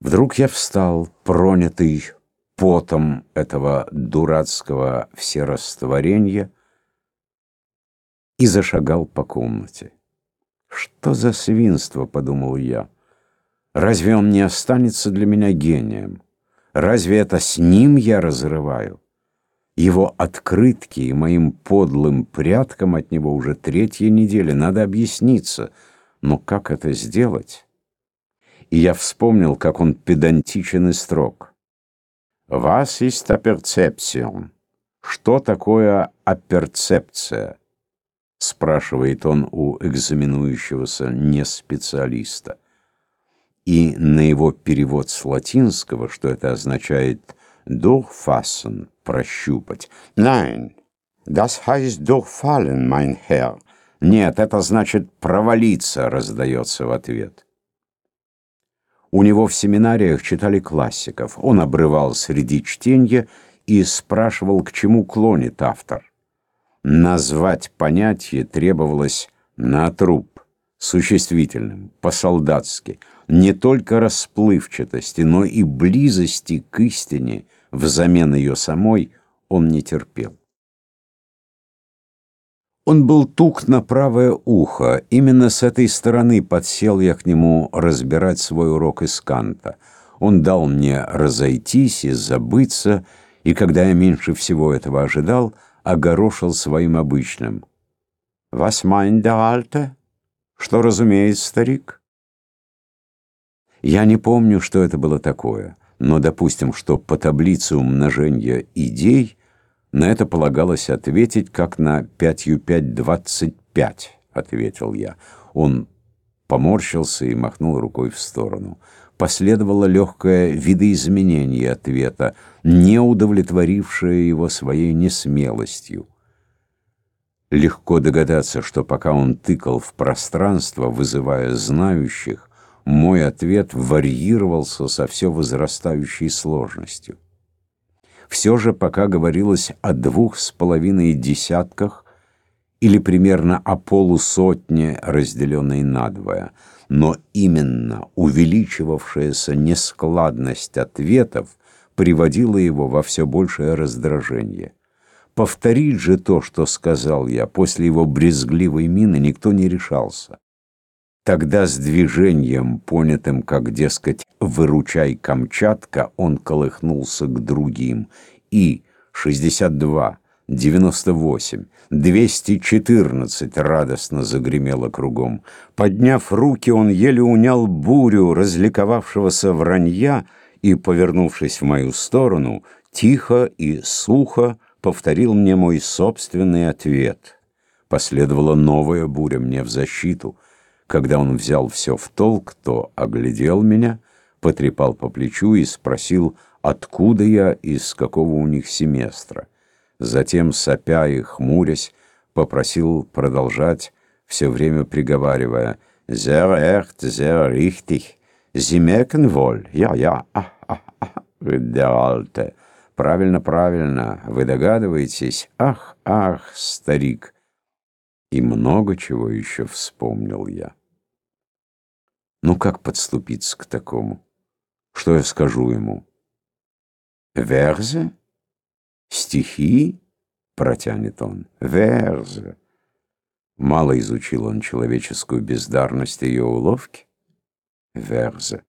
Вдруг я встал, пронятый потом этого дурацкого всерастворения, и зашагал по комнате. «Что за свинство?» — подумал я. «Разве он не останется для меня гением? Разве это с ним я разрываю?» Его открытки и моим подлым пряткам от него уже третья неделя. Надо объясниться. Но как это сделать? И я вспомнил, как он педантичен и строг. «Вас есть аперцепсион». «Что такое аперцепция?» спрашивает он у экзаменующегося неспециалиста. И на его перевод с латинского, что это означает «durchfassen», «прощупать». «Nein, das heißt durchfallen, mein Herr». «Нет, это значит провалиться», — раздается в ответ. У него в семинариях читали классиков. Он обрывал среди чтения и спрашивал, к чему клонит автор. Назвать понятие требовалось на труп, существительным, по-солдатски, не только расплывчатости, но и близости к истине взамен ее самой он не терпел. Он был тук на правое ухо. Именно с этой стороны подсел я к нему разбирать свой урок из Канта. Он дал мне разойтись и забыться, и когда я меньше всего этого ожидал — огорошил своим обычным. «Was meint der Alte?» «Что разумеет старик?» Я не помню, что это было такое, но допустим, что по таблице умножения идей на это полагалось ответить, как на пятью пять двадцать пять, ответил я. Он поморщился и махнул рукой в сторону последовало легкое видоизменение ответа, не удовлетворившее его своей несмелостью. Легко догадаться, что пока он тыкал в пространство, вызывая знающих, мой ответ варьировался со все возрастающей сложностью. Все же пока говорилось о двух с половиной десятках или примерно о полусотне, разделенной надвое — но именно увеличивавшаяся нескладность ответов приводила его во все большее раздражение. Повторить же то, что сказал я, после его брезгливой мины никто не решался. Тогда с движением, понятым как, дескать, «выручай, Камчатка», он колыхнулся к другим. И 62 98, 214 радостно загремело кругом. Подняв руки, он еле унял бурю разликовавшегося вранья и, повернувшись в мою сторону, тихо и сухо повторил мне мой собственный ответ. Последовала новая буря мне в защиту. Когда он взял все в толк, то оглядел меня, потрепал по плечу и спросил, откуда я и с какого у них семестра. Затем, сопя и хмурясь, попросил продолжать, все время приговаривая «Sehr echt, sehr richtig, Sie merken wohl, ja, ja, ах, ах, ах, der Alte». «Правильно, правильно, вы догадываетесь, ах, ах, старик». И много чего еще вспомнил я. Ну как подступиться к такому? Что я скажу ему? Верзе? Стихи, протянет он, верзе. Мало изучил он человеческую бездарность и ее уловки. Верзе.